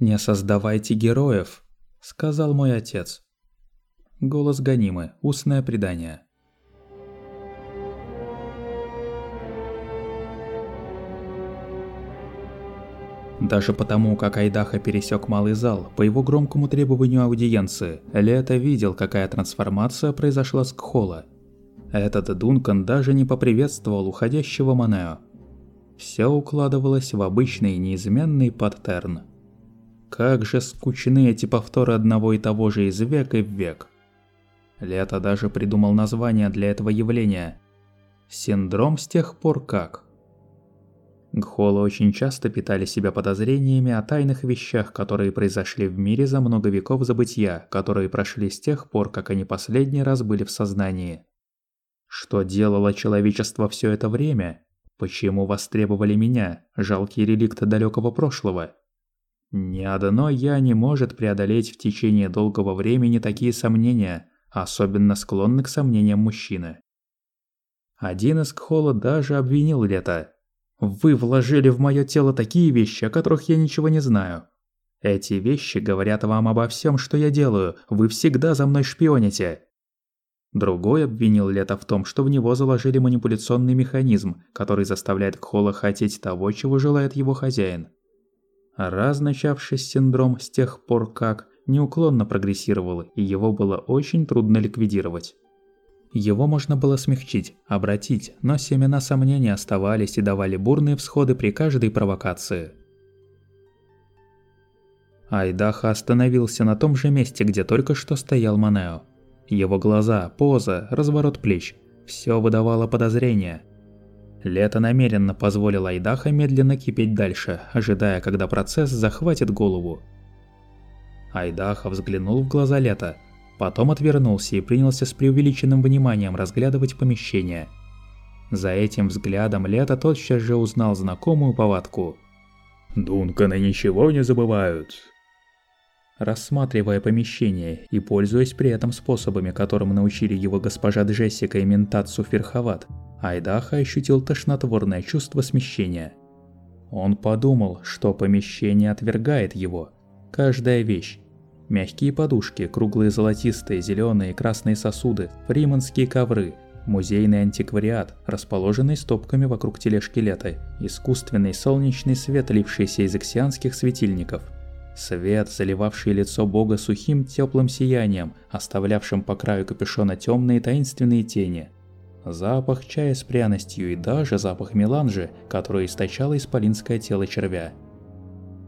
«Не создавайте героев», – сказал мой отец. Голос гонимы, устное предание. Даже потому, как Айдаха пересек малый зал, по его громкому требованию аудиенции, Лето видел, какая трансформация произошла с Кхола. Этот Дункан даже не поприветствовал уходящего Манео. Все укладывалось в обычный неизменный паттерн. Как же скучны эти повторы одного и того же из века в век. Лето даже придумал название для этого явления. Синдром с тех пор как. Гхолы очень часто питали себя подозрениями о тайных вещах, которые произошли в мире за много веков забытия, которые прошли с тех пор, как они последний раз были в сознании. Что делало человечество все это время? Почему востребовали меня, жалкий реликт далекого прошлого? Ни одно «я» не может преодолеть в течение долгого времени такие сомнения, особенно склонны к сомнениям мужчины. Один из Кхола даже обвинил Лето, вы вложили в мое тело такие вещи, о которых я ничего не знаю. Эти вещи говорят вам обо всем, что я делаю. Вы всегда за мной шпионите. Другой обвинил Лето в том, что в него заложили манипуляционный механизм, который заставляет Кхола хотеть того, чего желает его хозяин. Раз начавшись синдром с тех пор как, неуклонно прогрессировал, и его было очень трудно ликвидировать. Его можно было смягчить, обратить, но семена сомнений оставались и давали бурные всходы при каждой провокации. Айдаха остановился на том же месте, где только что стоял Манео. Его глаза, поза, разворот плеч – все выдавало подозрение. Лето намеренно позволил Айдаха медленно кипеть дальше, ожидая, когда процесс захватит голову. Айдаха взглянул в глаза Лета – Потом отвернулся и принялся с преувеличенным вниманием разглядывать помещение. За этим взглядом Лето тотчас же узнал знакомую повадку. «Дунканы ничего не забывают», Рассматривая помещение и пользуясь при этом способами, которым научили его госпожа Джессика и Ментацу Ферховат, Айдаха ощутил тошнотворное чувство смещения. Он подумал, что помещение отвергает его. Каждая вещь, Мягкие подушки, круглые золотистые, зеленые и красные сосуды, фриманские ковры, музейный антиквариат, расположенный стопками вокруг тележки лета, искусственный солнечный свет, лившийся из оксианских светильников. Свет, заливавший лицо бога сухим теплым сиянием, оставлявшим по краю капюшона темные таинственные тени. Запах чая с пряностью и даже запах меланжи, который источало исполинское тело червя.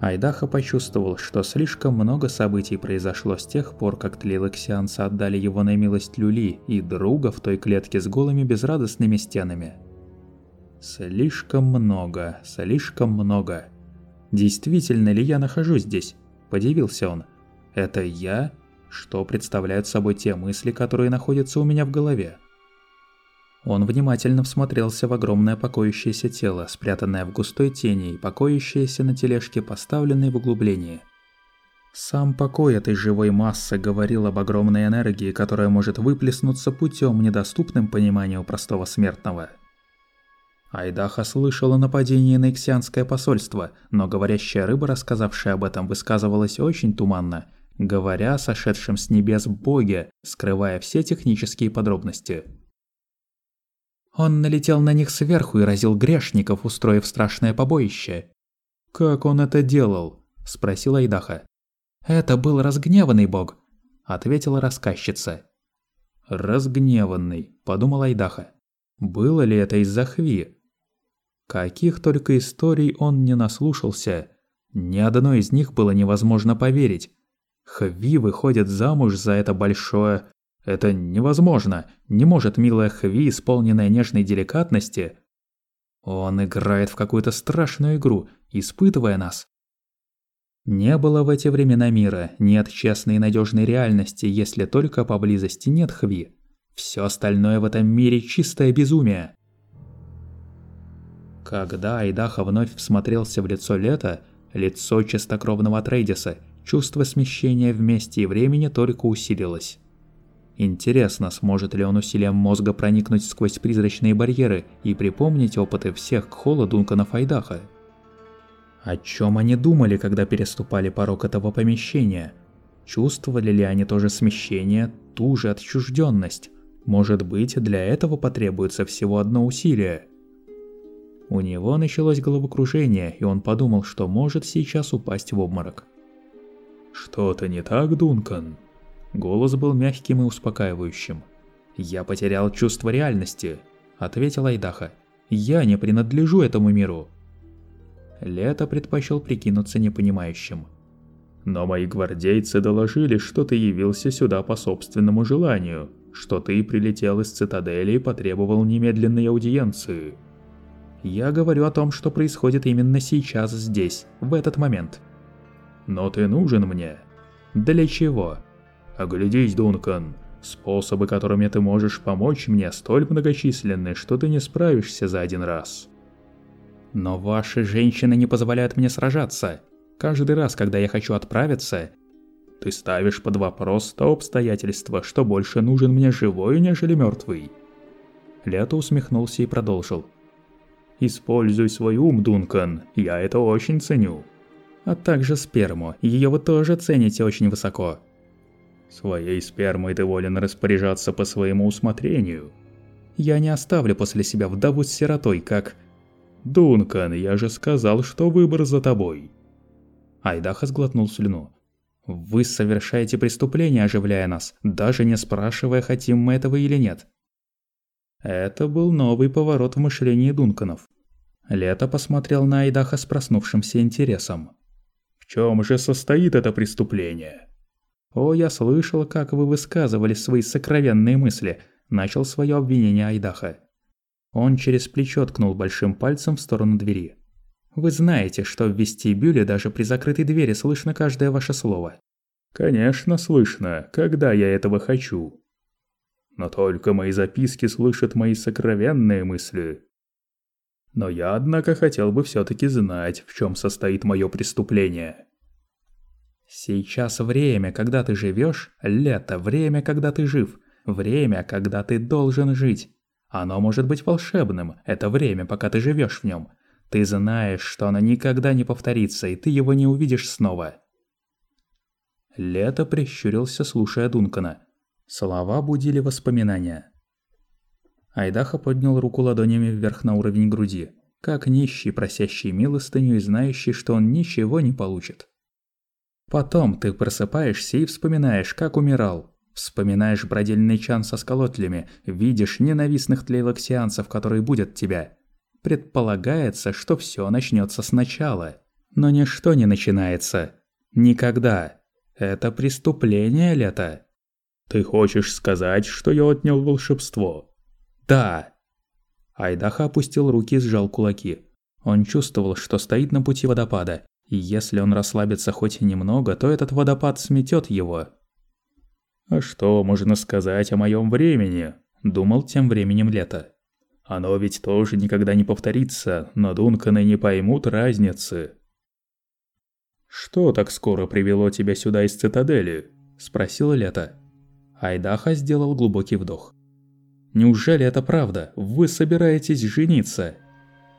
Айдаха почувствовал, что слишком много событий произошло с тех пор, как тлилексианцы отдали его на милость Люли и друга в той клетке с голыми безрадостными стенами. Слишком много, слишком много. Действительно ли я нахожусь здесь? Подивился он. Это я? Что представляют собой те мысли, которые находятся у меня в голове? Он внимательно всмотрелся в огромное покоящееся тело, спрятанное в густой тени и покоящееся на тележке, поставленной в углублении. Сам покой этой живой массы говорил об огромной энергии, которая может выплеснуться путем, недоступным пониманию простого смертного. Айдаха слышала нападение на Иксианское посольство, но говорящая рыба, рассказавшая об этом, высказывалась очень туманно, говоря о сошедшем с небес боге, скрывая все технические подробности. Он налетел на них сверху и разил грешников, устроив страшное побоище. «Как он это делал?» – спросила Айдаха. «Это был разгневанный бог», – ответила рассказчица. «Разгневанный», – подумала Айдаха. «Было ли это из-за Хви?» Каких только историй он не наслушался, ни одной из них было невозможно поверить. Хви выходит замуж за это большое, это невозможно. Не может милая Хви, исполненная нежной деликатности... Он играет в какую-то страшную игру, испытывая нас. Не было в эти времена мира, нет честной и надежной реальности, если только поблизости нет Хви. Все остальное в этом мире чистое безумие. Когда Айдаха вновь всмотрелся в лицо Лета, лицо чистокровного Трейдиса, чувство смещения в месте и времени только усилилось. Интересно, сможет ли он усилием мозга проникнуть сквозь призрачные барьеры и припомнить опыты всех Кхола Дункана Файдаха? О чем они думали, когда переступали порог этого помещения? Чувствовали ли они то же смещение, ту же отчужденность? Может быть, для этого потребуется всего одно усилие? У него началось головокружение, и он подумал, что может сейчас упасть в обморок. «Что-то не так, Дункан?» Голос был мягким и успокаивающим. «Я потерял чувство реальности», — ответил Айдаха. «Я не принадлежу этому миру». Лето предпочел прикинуться непонимающим. «Но мои гвардейцы доложили, что ты явился сюда по собственному желанию, что ты прилетел из цитадели и потребовал немедленной аудиенции». Я говорю о том, что происходит именно сейчас здесь, в этот момент. Но ты нужен мне. Для чего? Оглядись, Дункан. Способы, которыми ты можешь помочь мне, столь многочисленны, что ты не справишься за один раз. Но ваши женщины не позволяют мне сражаться. Каждый раз, когда я хочу отправиться, ты ставишь под вопрос то обстоятельство, что больше нужен мне живой, нежели мертвый. Лето усмехнулся и продолжил. Используй свой ум, Дункан, я это очень ценю. А также сперму, ее вы тоже цените очень высоко. Своей спермой ты волен распоряжаться по своему усмотрению. Я не оставлю после себя вдову с сиротой, как... Дункан, я же сказал, что выбор за тобой. Айдаха сглотнул слюну. Вы совершаете преступление, оживляя нас, даже не спрашивая, хотим мы этого или нет. Это был новый поворот в мышлении Дунканов. Лето посмотрел на Айдаха с проснувшимся интересом. «В чем же состоит это преступление?» «О, я слышал, как вы высказывали свои сокровенные мысли», – начал свое обвинение Айдаха. Он через плечо ткнул большим пальцем в сторону двери. «Вы знаете, что в вестибюле даже при закрытой двери слышно каждое ваше слово». «Конечно слышно, когда я этого хочу», но только мои записки слышат мои сокровенные мысли. Но я, однако, хотел бы все-таки знать, в чем состоит мое преступление. Сейчас время, когда ты живешь, лето, время, когда ты жив, время, когда ты должен жить. Оно может быть волшебным, это время, пока ты живешь в нем. Ты знаешь, что оно никогда не повторится, и ты его не увидишь снова. Лето прищурился, слушая Дункана. Слова будили воспоминания. Айдаха поднял руку ладонями вверх на уровень груди, как нищий, просящий милостыню и знающий, что он ничего не получит. Потом ты просыпаешься и вспоминаешь, как умирал. Вспоминаешь бродильный чан со сколотлями, видишь ненавистных тлейлоксианцев, которые будут тебя. Предполагается, что все начнется сначала. Но ничто не начинается. Никогда. Это преступление, Лето. Ты хочешь сказать, что я отнял волшебство? Да. Айдаха опустил руки и сжал кулаки. Он чувствовал, что стоит на пути водопада, и если он расслабится хоть немного, то этот водопад сметет его. «А что можно сказать о моем времени?» – думал тем временем Лето. «Оно ведь тоже никогда не повторится, но Дунканы не поймут разницы». «Что так скоро привело тебя сюда из цитадели?» – спросил Лето. Айдаха сделал глубокий вдох. «Неужели это правда? Вы собираетесь жениться?»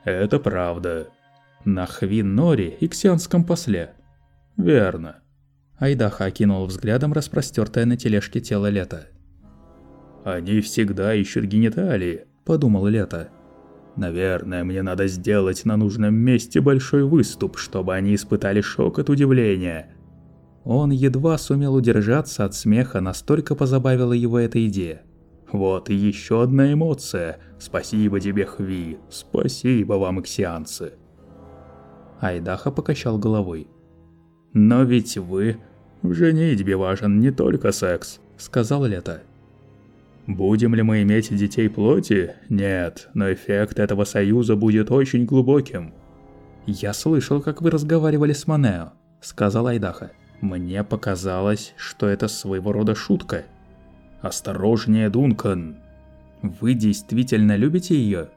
«Это правда». «На Хвин-Нори и Ксианском после?» «Верно». Айдаха окинул взглядом распростёртое на тележке тело Лета. «Они всегда ищут гениталии», – подумал Лето. «Наверное, мне надо сделать на нужном месте большой выступ, чтобы они испытали шок от удивления, он едва сумел удержаться от смеха, настолько позабавила его эта идея. «Вот и еще одна эмоция. Спасибо тебе, Хви. Спасибо вам, иксианцы». Айдаха покачал головой. «Но ведь вы... В женитьбе важен не только секс», — сказал Лето. «Будем ли мы иметь детей плоти? Нет, но эффект этого союза будет очень глубоким». «Я слышал, как вы разговаривали с Манео», — сказал Айдаха. Мне показалось, что это своего рода шутка. Осторожнее, Дункан. Вы действительно любите ее?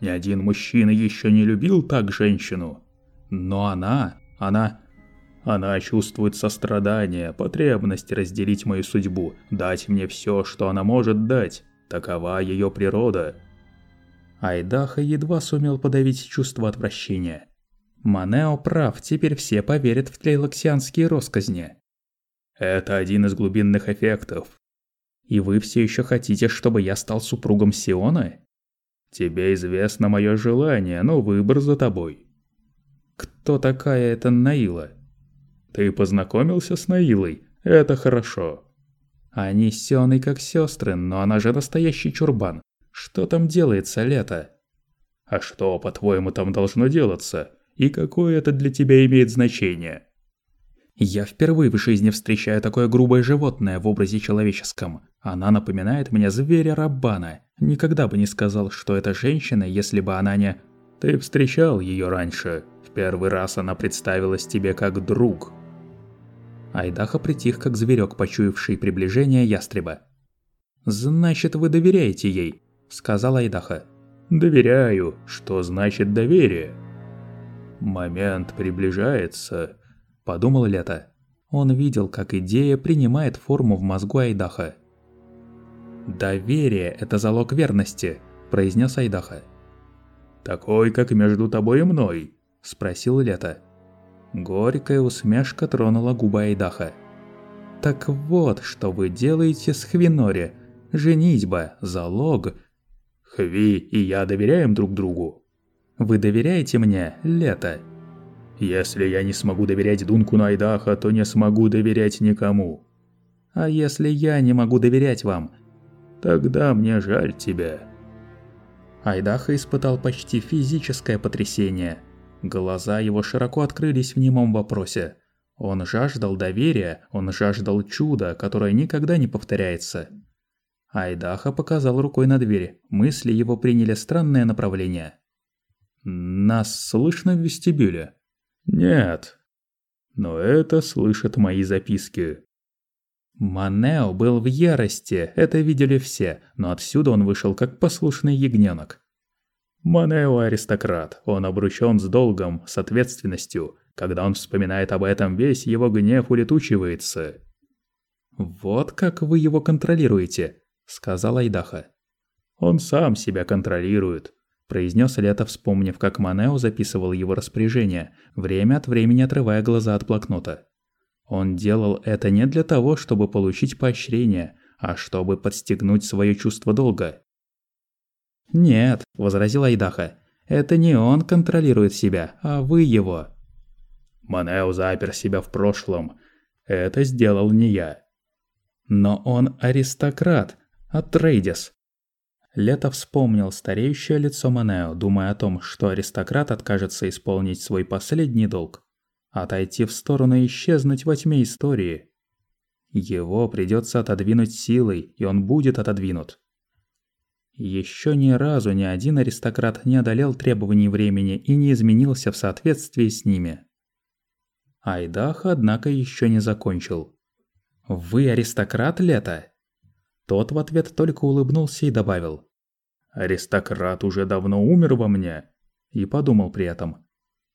Ни один мужчина еще не любил так женщину. Но она, она... Она чувствует сострадание, потребность разделить мою судьбу, дать мне все, что она может дать. Такова ее природа. Айдаха едва сумел подавить чувство отвращения. Манео прав, теперь все поверят в тлейлоксианские росказни. Это один из глубинных эффектов. И вы все еще хотите, чтобы я стал супругом Сиона? Тебе известно мое желание, но выбор за тобой. Кто такая эта Наила? Ты познакомился с Наилой, это хорошо. Они с Сионой как сестры, но она же настоящий чурбан. Что там делается, Лето? А что, по-твоему, там должно делаться? И какое это для тебя имеет значение? Я впервые в жизни встречаю такое грубое животное в образе человеческом. Она напоминает мне зверя Раббана. Никогда бы не сказал, что это женщина, если бы она не... Ты встречал ее раньше. В первый раз она представилась тебе как друг. Айдаха притих, как зверек, почуявший приближение ястреба. «Значит, вы доверяете ей?» – сказал Айдаха. «Доверяю. Что значит доверие?» «Момент приближается», – подумал Лето. Он видел, как идея принимает форму в мозгу Айдаха. «Доверие – это залог верности», – произнес Айдаха. «Такой, как между тобой и мной?» – спросил Лето. Горькая усмешка тронула губы Айдаха. «Так вот, что вы делаете с Хвинори. Женитьба, залог...» «Хви и я доверяем друг другу». «Вы доверяете мне, Лето?» «Если я не смогу доверять Дунку Найдаха, то не смогу доверять никому». «А если я не могу доверять вам?» «Тогда мне жаль тебя». Айдаха испытал почти физическое потрясение – Глаза его широко открылись в немом вопросе. Он жаждал доверия, он жаждал чуда, которое никогда не повторяется. Айдаха показал рукой на дверь. Мысли его приняли странное направление. «Нас слышно в вестибюле?» «Нет. Но это слышат мои записки». Манео был в ярости, это видели все, но отсюда он вышел как послушный ягненок. Манео аристократ, он обручён с долгом, с ответственностью. Когда он вспоминает об этом, весь его гнев улетучивается. «Вот как вы его контролируете», — сказал Айдаха. «Он сам себя контролирует», — произнес Лето, вспомнив, как Манео записывал его распоряжение, время от времени отрывая глаза от блокнота. Он делал это не для того, чтобы получить поощрение, а чтобы подстегнуть свое чувство долга. «Нет», – возразил Айдаха, – «это не он контролирует себя, а вы его». Манео запер себя в прошлом. Это сделал не я. Но он аристократ, Атрейдис. Лето вспомнил стареющее лицо Манео, думая о том, что аристократ откажется исполнить свой последний долг. Отойти в сторону и исчезнуть во тьме истории. Его придется отодвинуть силой, и он будет отодвинут. Еще ни разу ни один аристократ не одолел требований времени и не изменился в соответствии с ними. Айдах, однако, еще не закончил. «Вы аристократ, Лето?» Тот в ответ только улыбнулся и добавил. «Аристократ уже давно умер во мне». И подумал при этом.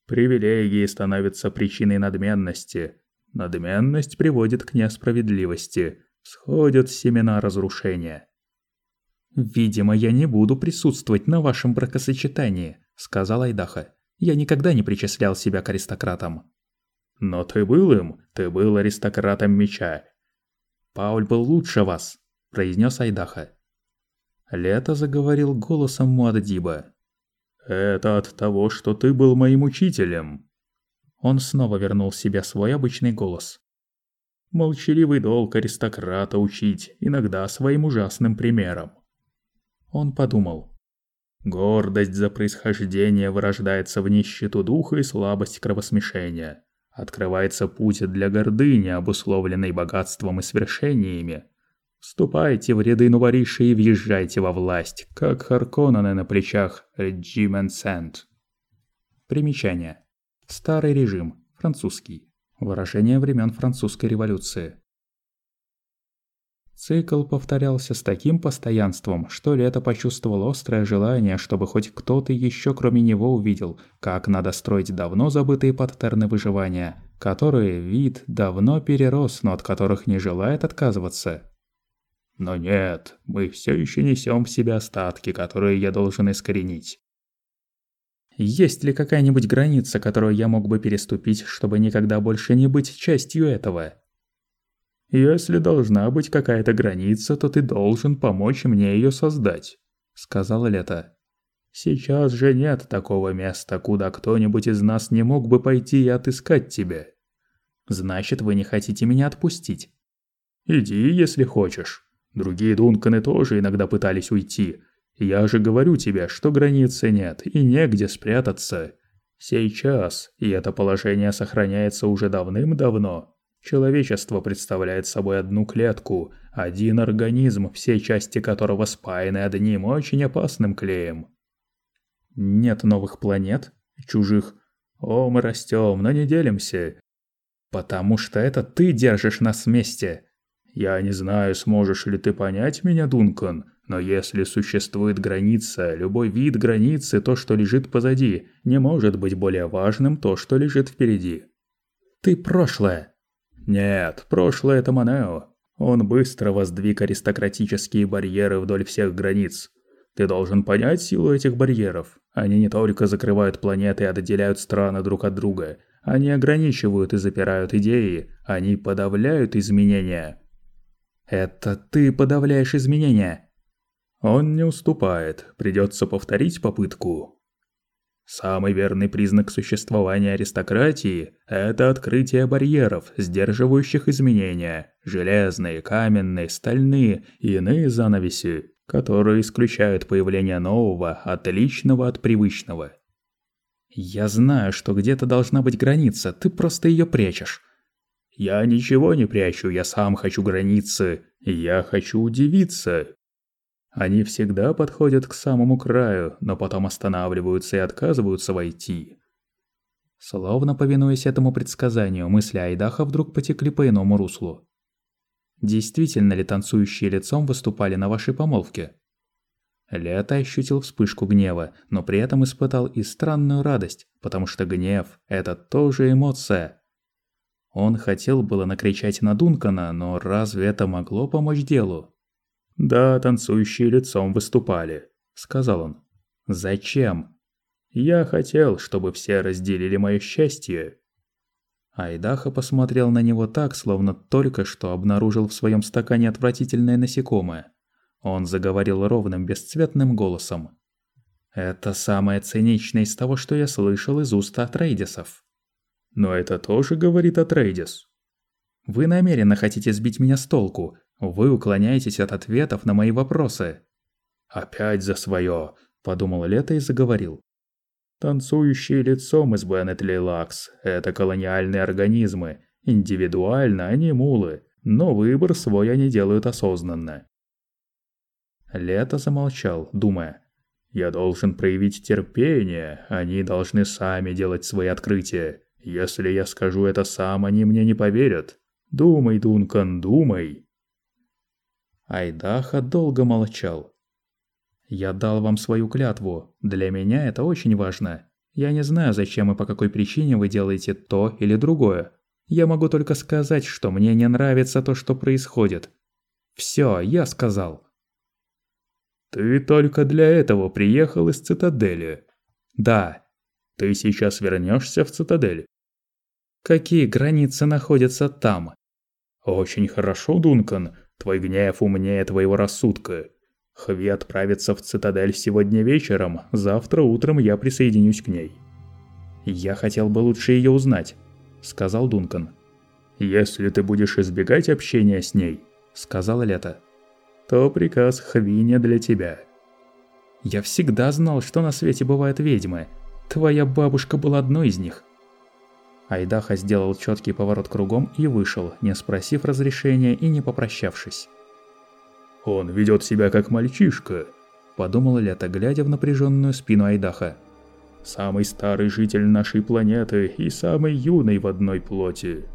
«Привилегии становятся причиной надменности. Надменность приводит к несправедливости. Сходят семена разрушения». «Видимо, я не буду присутствовать на вашем бракосочетании», – сказал Айдаха. «Я никогда не причислял себя к аристократам». «Но ты был им, ты был аристократом меча». «Пауль был лучше вас», – произнес Айдаха. Лето заговорил голосом Муаддиба. «Это от того, что ты был моим учителем». Он снова вернул себе свой обычный голос. «Молчаливый долг аристократа учить, иногда своим ужасным примером. Он подумал. Гордость за происхождение вырождается в нищету духа и слабость кровосмешения. Открывается путь для гордыни, обусловленной богатством и свершениями. Вступайте в ряды нувориши и въезжайте во власть, как Харконнены на плечах Реджимен Сент. Примечание. Старый режим. Французский. Выражение времен французской революции. Цикл повторялся с таким постоянством, что Лето почувствовал острое желание, чтобы хоть кто-то еще кроме него увидел, как надо строить давно забытые паттерны выживания, которые вид давно перерос, но от которых не желает отказываться. Но нет, мы все еще несем в себе остатки, которые я должен искоренить. Есть ли какая-нибудь граница, которую я мог бы переступить, чтобы никогда больше не быть частью этого? Если должна быть какая-то граница, то ты должен помочь мне ее создать, сказала Лето. Сейчас же нет такого места, куда кто-нибудь из нас не мог бы пойти и отыскать тебя. Значит, вы не хотите меня отпустить? Иди, если хочешь. Другие Дунканы тоже иногда пытались уйти, я же говорю тебе, что границы нет и негде спрятаться. Сейчас, и это положение сохраняется уже давным-давно, человечество представляет собой одну клетку, один организм, все части которого спаяны одним очень опасным клеем. Нет новых планет, чужих. О, мы растем, но не делимся. Потому что это ты держишь нас вместе. Я не знаю, сможешь ли ты понять меня, Дункан, но если существует граница, любой вид границы, то, что лежит позади, не может быть более важным то, что лежит впереди. Ты прошлое. Нет, прошлое это Манео. Он быстро воздвиг аристократические барьеры вдоль всех границ. Ты должен понять силу этих барьеров. Они не только закрывают планеты и отделяют страны друг от друга. Они ограничивают и запирают идеи. Они подавляют изменения. Это ты подавляешь изменения. Он не уступает, придется повторить попытку. Самый верный признак существования аристократии – это открытие барьеров, сдерживающих изменения, железные, каменные, стальные и иные занавеси, которые исключают появление нового, отличного от привычного. Я знаю, что где-то должна быть граница, ты просто ее прячешь. Я ничего не прячу, я сам хочу границы, я хочу удивиться, они всегда подходят к самому краю, но потом останавливаются и отказываются войти. Словно повинуясь этому предсказанию, мысли Айдаха вдруг потекли по иному руслу. Действительно ли танцующие лицом выступали на вашей помолвке? Лето ощутил вспышку гнева, но при этом испытал и странную радость, потому что гнев – это тоже эмоция. Он хотел было накричать на Дункана, но разве это могло помочь делу? «Да, танцующие лицом выступали», — сказал он. «Зачем?» «Я хотел, чтобы все разделили мое счастье». Айдаха посмотрел на него так, словно только что обнаружил в своем стакане отвратительное насекомое. Он заговорил ровным, бесцветным голосом. «Это самое циничное из того, что я слышал из уст Атрейдисов». «Но это тоже говорит Атрейдис». «Вы намеренно хотите сбить меня с толку, вы уклоняетесь от ответов на мои вопросы. Опять за свое, подумал Лето и заговорил. Танцующие лицом из Беннет Лакс – это колониальные организмы. Индивидуально они мулы, но выбор свой они делают осознанно. Лето замолчал, думая. «Я должен проявить терпение, они должны сами делать свои открытия. Если я скажу это сам, они мне не поверят. Думай, Дункан, думай!» Айдаха долго молчал. «Я дал вам свою клятву. Для меня это очень важно. Я не знаю, зачем и по какой причине вы делаете то или другое. Я могу только сказать, что мне не нравится то, что происходит. Всё, я сказал». «Ты только для этого приехал из цитадели?» «Да». «Ты сейчас вернёшься в цитадель?» «Какие границы находятся там?» «Очень хорошо, Дункан. Твой гнев умнее твоего рассудка. Хви отправится в цитадель сегодня вечером, завтра утром я присоединюсь к ней. Я хотел бы лучше ее узнать, сказал Дункан. Если ты будешь избегать общения с ней, сказала Лето, то приказ Хви не для тебя. Я всегда знал, что на свете бывают ведьмы. Твоя бабушка была одной из них. Айдаха сделал четкий поворот кругом и вышел, не спросив разрешения и не попрощавшись. «Он ведет себя как мальчишка», – подумал Лето, глядя в напряженную спину Айдаха. «Самый старый житель нашей планеты и самый юный в одной плоти».